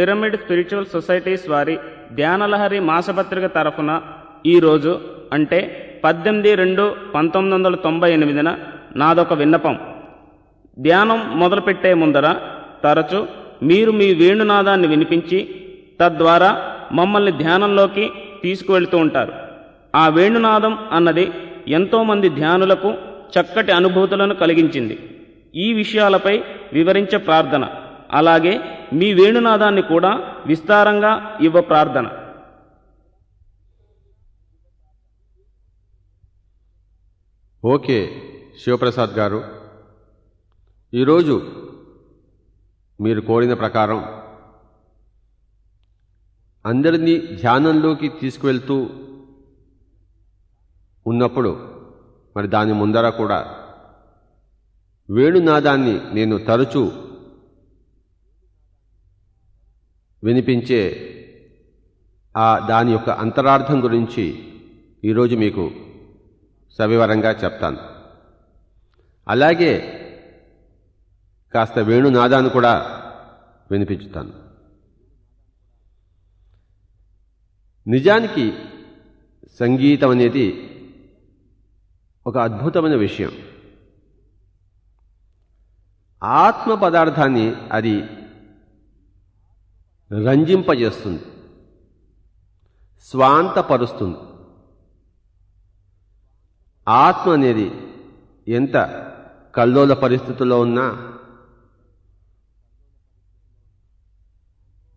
Pyramid spiritual societies వారి ధ్యానలహరి మాసపత్రిక తరఫున ఈరోజు అంటే పద్దెనిమిది రెండు పంతొమ్మిది వందల తొంభై ఎనిమిదిన నాదొక విన్నపం. ధ్యానం మొదలుపెట్టే ముందర తరచు మీరు మీ వేణునాదాన్ని వినిపించి తద్వారా మమ్మల్ని ధ్యానంలోకి తీసుకువెళ్తూ ఉంటారు. ఆ వేణునాదం అన్నది ఎంతోమంది ధ్యానులకు చక్కటి అనుభూతులను కలిగించింది. ఈ విషయాలపై వివరించే ప్రార్థన. అలాగే మీ వేణునాదాన్ని కూడా విస్తారంగా ఇవ్వ ప్రార్థన. ఓకే శివప్రసాద్ గారు. ఈరోజు మీరు కోరిన ప్రకారం అందరినీ ధ్యానంలోకి తీసుకువెళ్తూ ఉన్నప్పుడు మరి దాని ముందర కూడా వేణునాదాన్ని నేను తరచూ వినిపించే ఆ దాని యొక్క అంతరార్థం గురించి ఈరోజు మీకు సవివరంగా చెప్తాను. అలాగే కాస్త వేణునాదాన్ని కూడా వినిపించుతాను. నిజానికి సంగీతం అనేది ఒక అద్భుతమైన విషయం. ఆత్మ పదార్థాన్ని అది రంజింపజేస్తుంది. స్వాంతపరుస్తుంది. ఆత్మ అనేది ఎంత కల్లోల పరిస్థితుల్లో ఉన్నా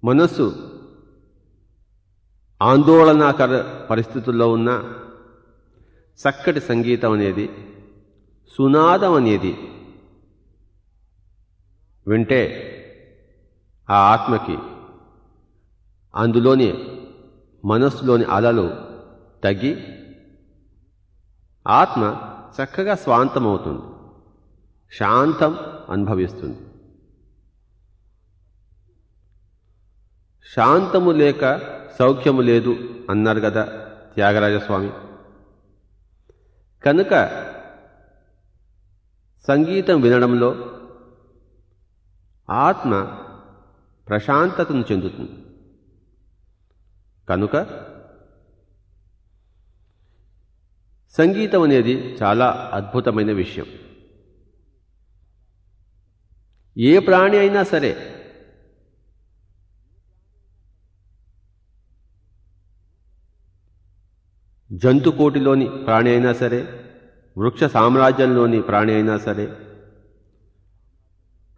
మనస్సు ఆందోళనాకర పరిస్థితుల్లో ఉన్నా చక్కటి సంగీతం అనేది సునాదం అనేది వింటే ఆ ఆత్మకి అందులోని మనస్సులోని అలలు తగ్గి ఆత్మ చక్కగా స్వాంతమవుతుంది. శాంతం అనుభవిస్తుంది. శాంతము లేక సౌఖ్యము లేదు అన్నారు కదా త్యాగరాజస్వామి. కనుక సంగీతం వినడంలో ఆత్మ ప్రశాంతతను చెందుతుంది. కనుక సంగీతం అనేది చాలా అద్భుతమైన విషయం. ఏ ప్రాణి అయినా సరే జంతుకోటిలోని ప్రాణి అయినా సరే వృక్ష సామ్రాజ్యంలోని ప్రాణి అయినా సరే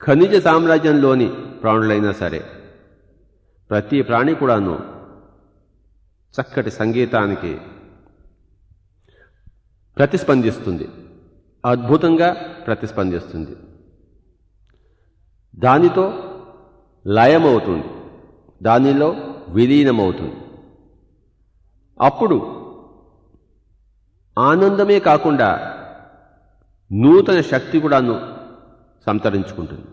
ఖనిజ సామ్రాజ్యంలోని ప్రాణులైనా సరే ప్రతి ప్రాణి కూడాను చక్కటి సంగీతానికి ప్రతిస్పందిస్తుంది. అద్భుతంగా ప్రతిస్పందిస్తుంది. దానితో లయమవుతుంది. దానిలో విలీనమవుతుంది. అప్పుడు ఆనందమే కాకుండా నూతన శక్తి కూడాను సంతరించుకుంటుంది.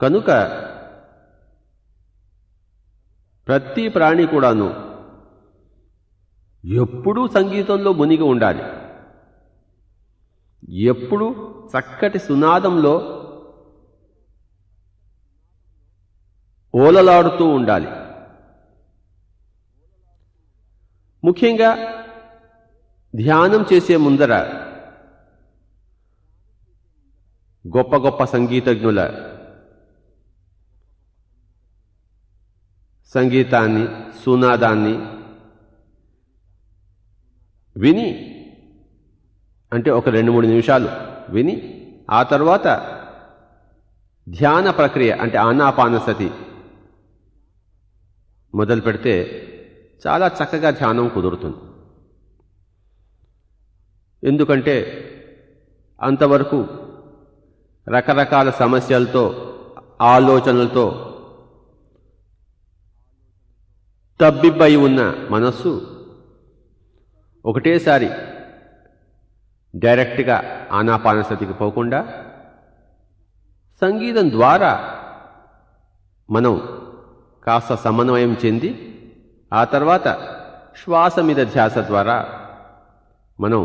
కనుక ప్రతి ప్రాణి కూడాను ఎప్పుడూ సంగీతంలో మునిగి ఉండాలి. ఎప్పుడు చక్కటి సునాదంలో ఓలలాడుతూ ఉండాలి. ముఖ్యంగా ధ్యానం చేసే ముందర గొప్ప గొప్ప సంగీతజ్ఞుల సంగీతాన్ని సునాదాన్ని విని అంటే ఒక రెండు మూడు నిమిషాలు విని ఆ తర్వాత ధ్యాన ప్రక్రియ అంటే ఆనాపానసతి మొదలు పెడితే చాలా చక్కగా ధ్యానం కుదురుతుంది. ఎందుకంటే అంతవరకు రకరకాల సమస్యలతో ఆలోచనలతో తబ్బిబ్బై ఉన్న మనస్సు ఒకటేసారి డైరెక్ట్గా ఆనాపానసతికి పోకుండా సంగీతం ద్వారా మనం కాస్త సమన్వయం చెంది ఆ తర్వాత శ్వాస మీద ధ్యాస ద్వారా మనం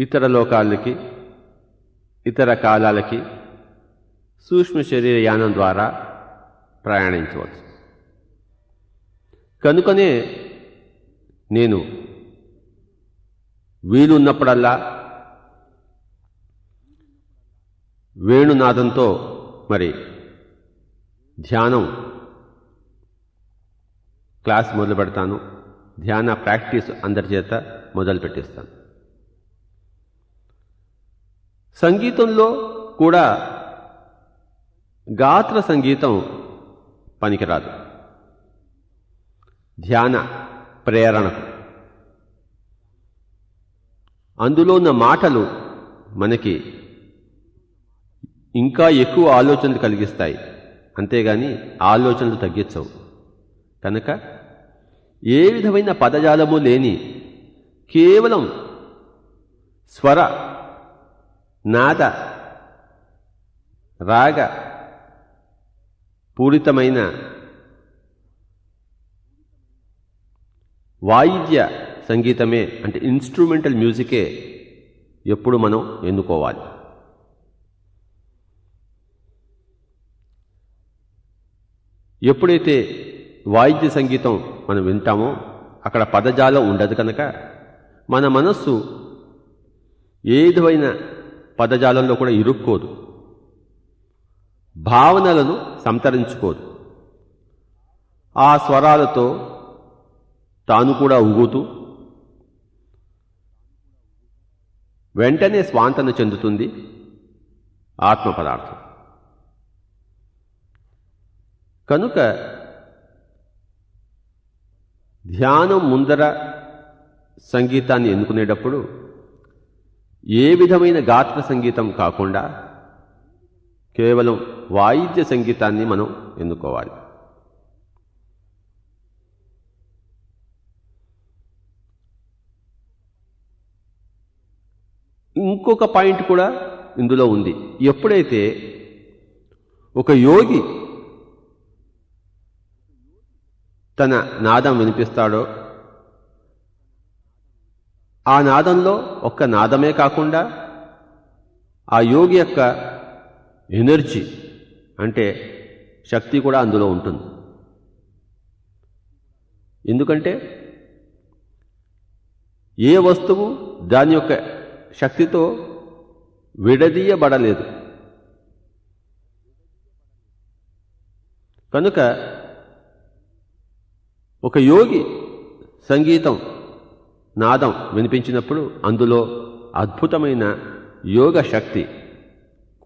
ఇతర లోకాలకి ఇతర కాలాలకి సూక్ష్మ శరీర యానం ద్వారా ప్రయాణించవచ్చు. కనుకనే నేను వీలున్నప్పుడల్లా వేణునాదంతో మరి ధ్యానం క్లాస్ మొదలు పెడతాను. ధ్యాన ప్రాక్టీస్ అందరి చేత మొదలు పెట్టేస్తాను. సంగీతంలో కూడా గాత్ర సంగీతం పనికిరాదు. ధ్యాన ప్రేరణకు. అందులో ఉన్న మాటలు మనకి ఇంకా ఎక్కువ ఆలోచనలు కలిగిస్తాయి. అంతేగాని ఆలోచనలు తగ్గించవు. కనుక ఏ విధమైన పదజాలము లేని కేవలం స్వర నాద రాగ పూరితమైన వాయిద్య సంగీతమే అంటే ఇన్స్ట్రుమెంటల్ మ్యూజికే ఎప్పుడు మనం ఎన్నుకోవాలి. ఎప్పుడైతే వాయిద్య సంగీతం మనం వింటామో అక్కడ పదజాలం ఉండదు కనుక మన మనస్సు ఏ పదజాలంలో కూడా ఇరుక్కోదు. భావనలను సంతరించుకోదు. ఆ స్వరాలతో తాను కూడా ఊగుతూ వెంటనే స్వాంతన చెందుతుంది ఆత్మ పదార్థం కనుక ధ్యానం ముందర సంగీతాన్ని ఎన్నుకునేటప్పుడు ఏ విధమైన గాత్ర సంగీతం కాకుండా కేవలం వాయిద్య సంగీతాన్ని మనం ఎన్నుకోవాలి. ఇంకొక పాయింట్ కూడా ఇందులో ఉంది. ఎప్పుడైతే ఒక యోగి తన నాదం వినిపిస్తాడో ఆ నాదంలో ఒక్క నాదమే కాకుండా ఆ యోగి యొక్క ఎనర్జీ అంటే శక్తి కూడా అందులో ఉంటుంది. ఎందుకంటే ఏ వస్తువు దాని యొక్క శక్తితో విడదీయబడలేదు. కనుక ఒక యోగి సంగీతం నాదం వినిపించినప్పుడు అందులో అద్భుతమైన యోగ శక్తి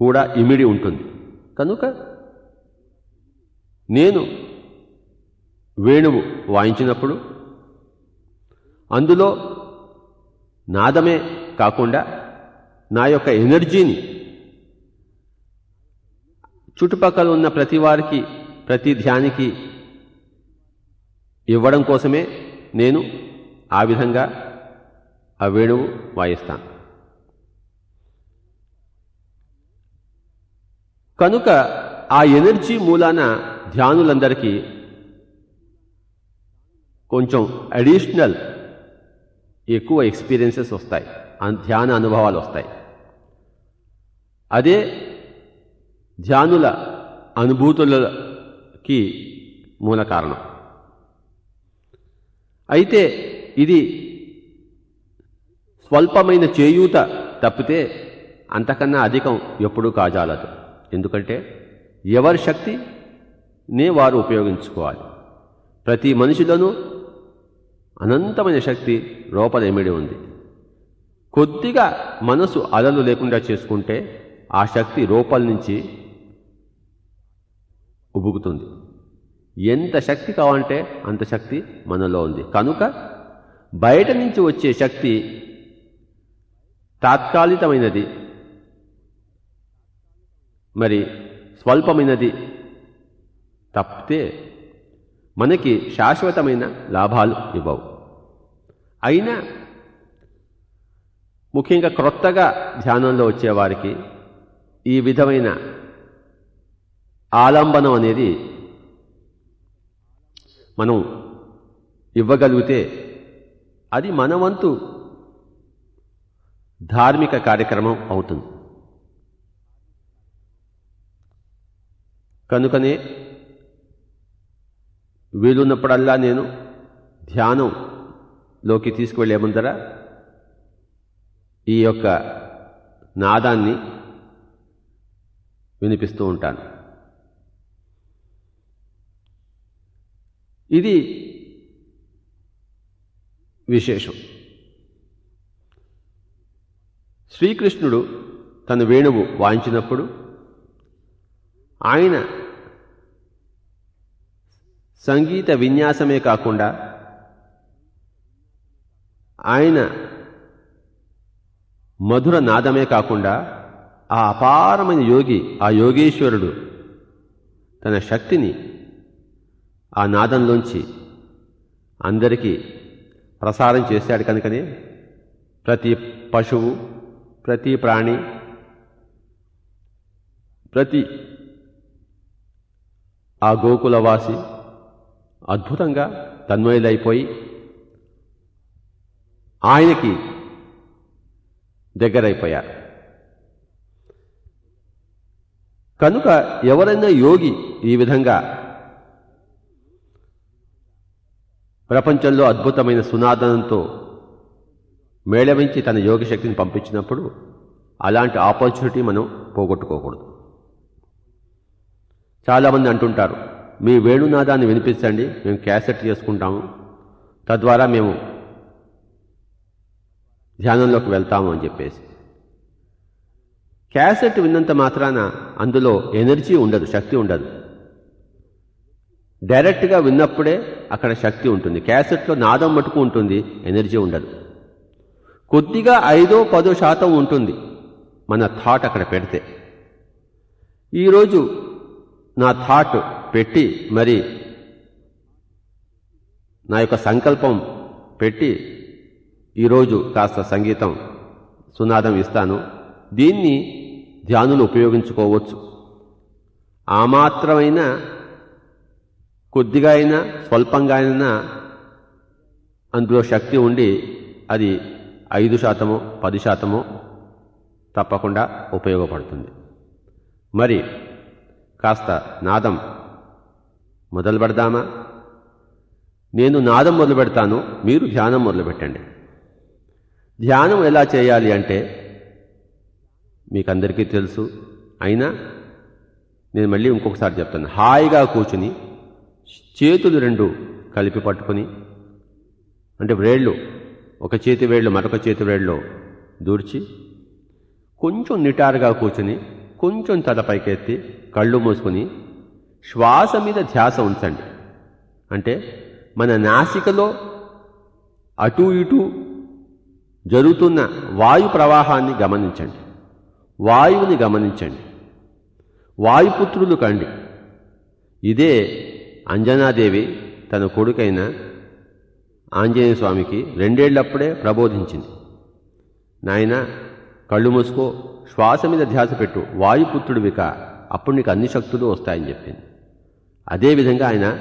కూడా ఇమిడి ఉంటుంది. కనుక నేను వేణువు వాయించినప్పుడు అందులో నాదమే కాకుండా నా యొక్క ఎనర్జీని చుట్టుపక్కల ఉన్న ప్రతి వారికి ప్రతి ధ్యానికి ఇవ్వడం కోసమే నేను ఆ విధంగా ఆ వేణువు వాయిస్తాను. కనుక ఆ ఎనర్జీ మూలాన ధ్యానులందరికీ కొంచెం అడిషనల్ ఎక్కువ ఎక్స్పీరియన్సెస్ వస్తాయి. ధ్యాన అనుభవాలు వస్తాయి. అదే ధ్యానుల అనుభూతులకి మూల కారణం. అయితే ఇది స్వల్పమైన చేయూత తప్పితే అంతకన్నా అధికం ఎప్పుడూ కాజాలదు. ఎందుకంటే ఎవరి శక్తిని వారు ఉపయోగించుకోవాలి. ప్రతి మనిషిలోనూ అనంతమైన శక్తి లోపల ఉంది. కొద్దిగా మనసు అలలు లేకుండా చేసుకుంటే ఆ శక్తి రూపల నుంచి ఉబుకుతుంది. ఎంత శక్తి కావాలంటే అంత శక్తి మనలో ఉంది. కనుక బయట నుంచి వచ్చే శక్తి తాత్కాలికమైనది. మరి స్వల్పమైనది తప్పితే మనకి శాశ్వతమైన లాభాలు ఇవ్వవు. అయినా ముఖ్యంగా క్రొత్తగా ధ్యానంలో వచ్చేవారికి ఈ విధమైన ఆలంబనం అనేది మనం ఇవ్వగలిగితే అది మన వంతు ధార్మిక కార్యక్రమం అవుతుంది. కనుకనే వీలున్నప్పుడల్లా నేను ధ్యానంలోకి తీసుకువెళ్ళే ముందర ఈ యొక్క నాదాన్ని వినిపిస్తూ ఉంటాను. ఇది విశేషం. శ్రీకృష్ణుడు తన వేణువు వాయించినప్పుడు ఆయన సంగీత విన్యాసమే కాకుండా ఆయన మధుర నాదమే కాకుండా ఆ అపారమైన యోగి ఆ యోగేశ్వరుడు తన శక్తిని ఆ నాదంలోంచి అందరికీ ప్రసారం చేశాడు కనుకనే ప్రతి పశువు ప్రతి ప్రాణి ప్రతి ఆ గోకులవాసి అద్భుతంగా తన్మయులైపోయి ఆయనకి దగ్గరైపోయారు. కనుక ఎవరైనా యోగి ఈ విధంగా ప్రపంచంలో అద్భుతమైన సునాదనంతో మేళవించి తన యోగ శక్తిని పంపించినప్పుడు అలాంటి ఆపర్చునిటీ మనం పోగొట్టుకోకూడదు. చాలామంది అంటుంటారు మీ వేణునాదాన్ని వినిపించండి. మేము క్యాసెట్ చేసుకుంటాము. తద్వారా మేము ధ్యానంలోకి వెళ్తాము అని చెప్పేసి. క్యాసెట్ విన్నంత మాత్రాన అందులో ఎనర్జీ ఉండదు శక్తి ఉండదు. డైరెక్ట్గా విన్నప్పుడే అక్కడ శక్తి ఉంటుంది. క్యాసెట్లో నాదం మటుకు ఉంటుంది ఎనర్జీ ఉండదు. కొద్దిగా ఐదో పదో శాతం ఉంటుంది మన థాట్ అక్కడ పెడితే. ఈరోజు నా థాట్ పెట్టి మరి నా యొక్క సంకల్పం పెట్టి ఈరోజు కాస్త సంగీతం సునాదం ఇస్తాను. దీన్ని ధ్యానులు ఉపయోగించుకోవచ్చు. ఆ మాత్రమైన కొద్దిగా అయినా స్వల్పంగా అయినా అందులో శక్తి ఉండి అది ఐదు శాతమో పది శాతమో తప్పకుండా ఉపయోగపడుతుంది. మరి కాస్త నాదం. మొదలు పెడదామా నేను నాదం మొదలు పెడతాను మీరు ధ్యానం మొదలు పెట్టండి ధ్యానం ఎలా చేయాలి అంటే మీకు అందరికీ తెలుసు అయినా నేను మళ్ళీ ఇంకొకసారి చెప్తాను హాయిగా కూర్చుని చేతులు రెండు కలిపి పట్టుకుని అంటే వేళ్ళు ఒక చేతి వేళ్ళు మరొక చేతి వేళ్ళు దూర్చి కొంచెం నిటారుగా కూర్చుని కొంచెం తల పైకెత్తి కళ్ళు మూసుకొని శ్వాస మీద ధ్యాస ఉంచండి. అంటే మన నాసికలో అటు ఇటు జరుగుతున్న వాయు ప్రవాహాన్ని గమనించండి. వాయువుని గమనించండి. వాయుపుత్రులు కండి. ఇదే అంజనాదేవి తన కొడుకైన ఆంజనేయ స్వామికి రెండేళ్ళప్పుడే ప్రబోధించింది. నాయన కళ్ళు మూసుకో శ్వాస మీద ధ్యాస పెట్టు వాయుపుత్రుడివిక అప్పుడు నీకు అన్ని శక్తులు వస్తాయని చెప్పింది. అదేవిధంగా ఆయన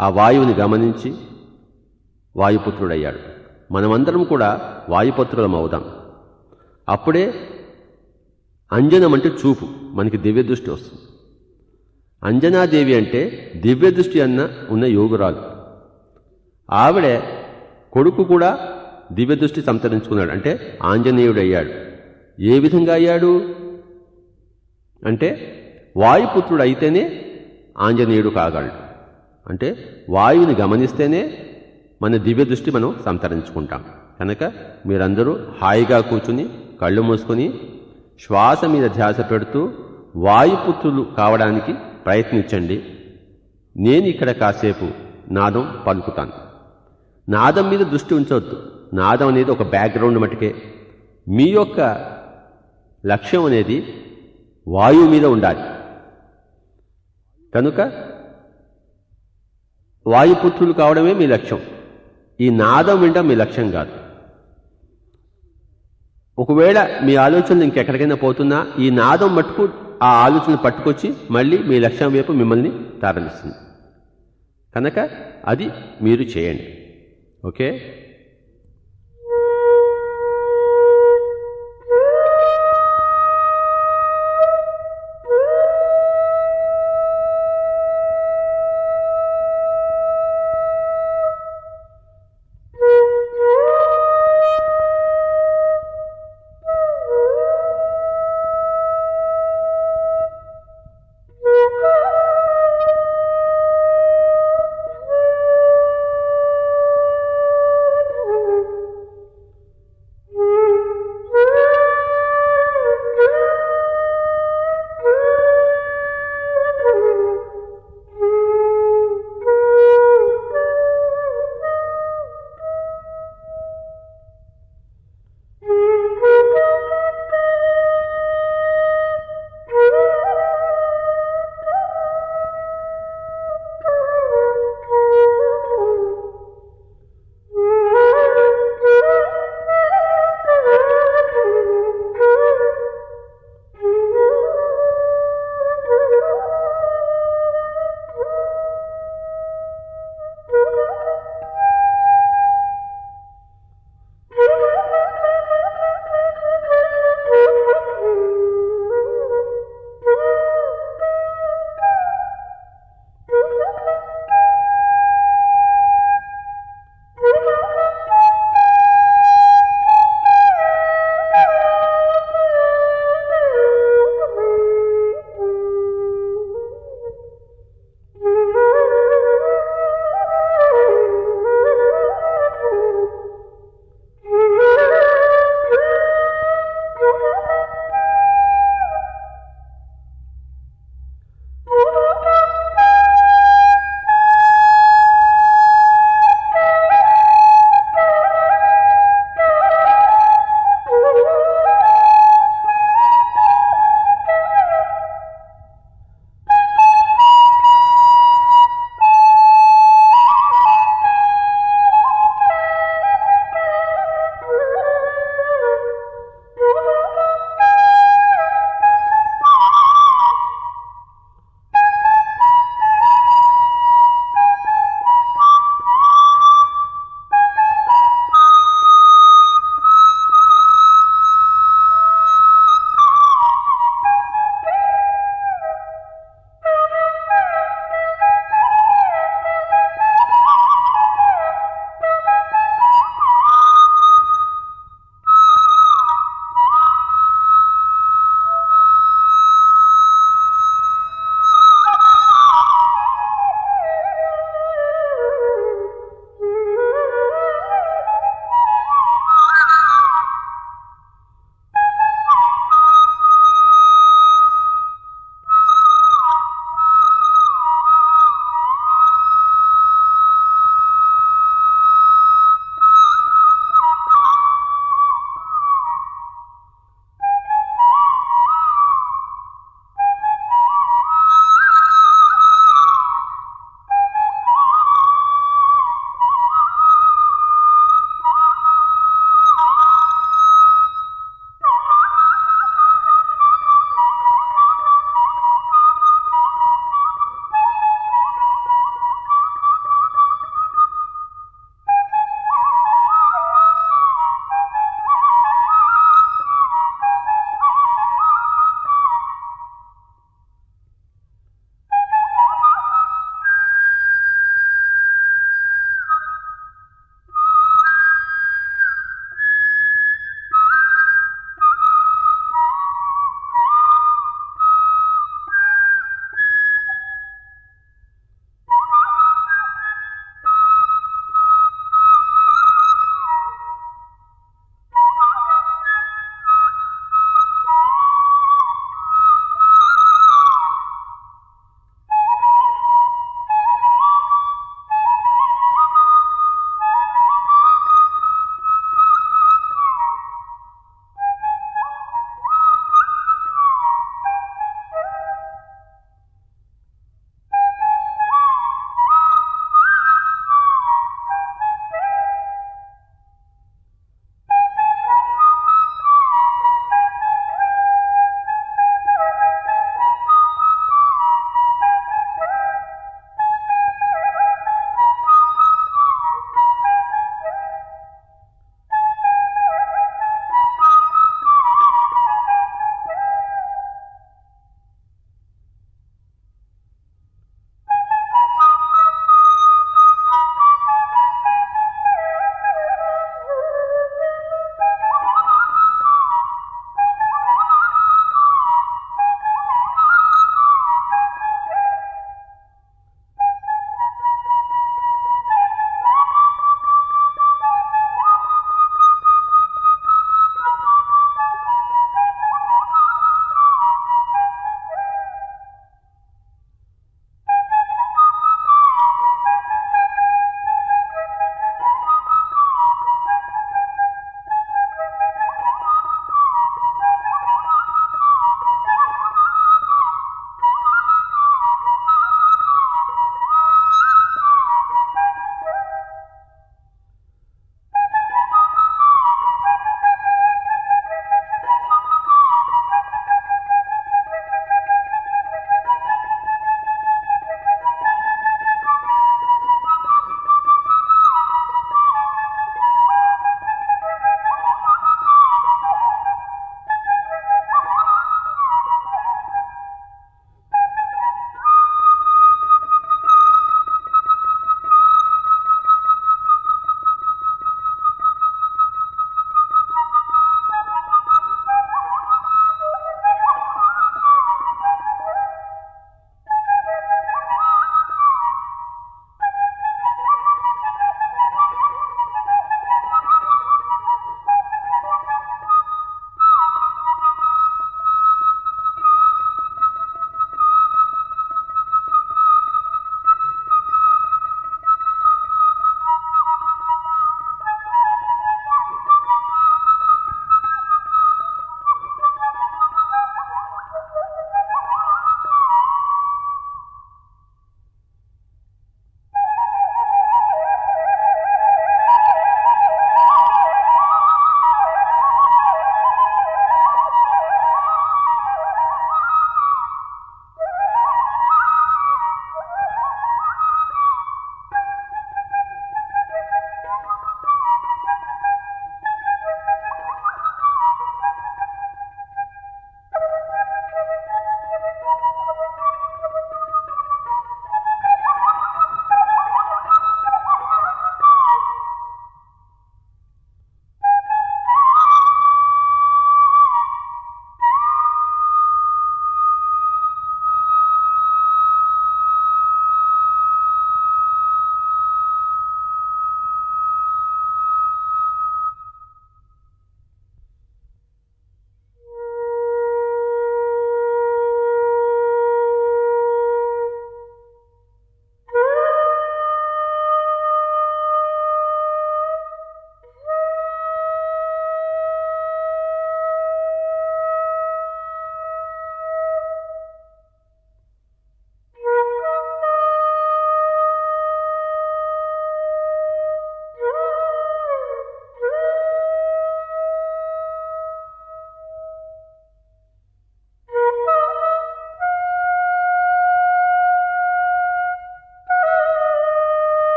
ఆ వాయువుని గమనించి వాయుపుత్రుడయ్యాడు. మనమందరం కూడా వాయుపుత్రులం అవుదాం. అప్పుడే అంజనం అంటే చూపు మనకి దివ్య దృష్టి వస్తుంది. అంజనాదేవి అంటే దివ్య దృష్టి అన్న ఉన్న యోగురాలు. ఆవిడ కొడుకు కూడా దివ్య దృష్టి సంతరించుకున్నాడు. అంటే ఆంజనేయుడయ్యాడు. ఏ విధంగా అయ్యాడు? అంటే వాయుపుత్రుడు అయితేనే ఆంజనేయుడు కాగలడు. అంటే వాయువుని గమనిస్తేనే మన దివ్య దృష్టి మనం సంతరించుకుంటాం. కనుక మీరందరూ హాయిగా కూర్చుని కళ్ళు మూసుకొని శ్వాస మీద ధ్యాస పెడుతూ వాయుపుత్రులు కావడానికి ప్రయత్నించండి. నేను ఇక్కడ కాసేపు నాదం పలుకుతాను. నాదం మీద దృష్టి ఉంచవద్దు నాదం అనేది ఒక బ్యాక్గ్రౌండ్ మటుకే. మీ యొక్క లక్ష్యం అనేది వాయువు మీద ఉండాలి. కనుక వాయుపుత్రులు కావడమే మీ లక్ష్యం. ఈ నాదం వినడం మీ లక్ష్యం కాదు. ఒకవేళ మీ ఆలోచనలు ఇంకెక్కడికైనా పోతున్నా ఈ నాదం మట్టుకు ఆ ఆలోచన పట్టుకొచ్చి మళ్ళీ మీ లక్ష్యం వైపు మిమ్మల్ని తరలిస్తుంది. కనుక అది మీరు చేయండి. ఓకే?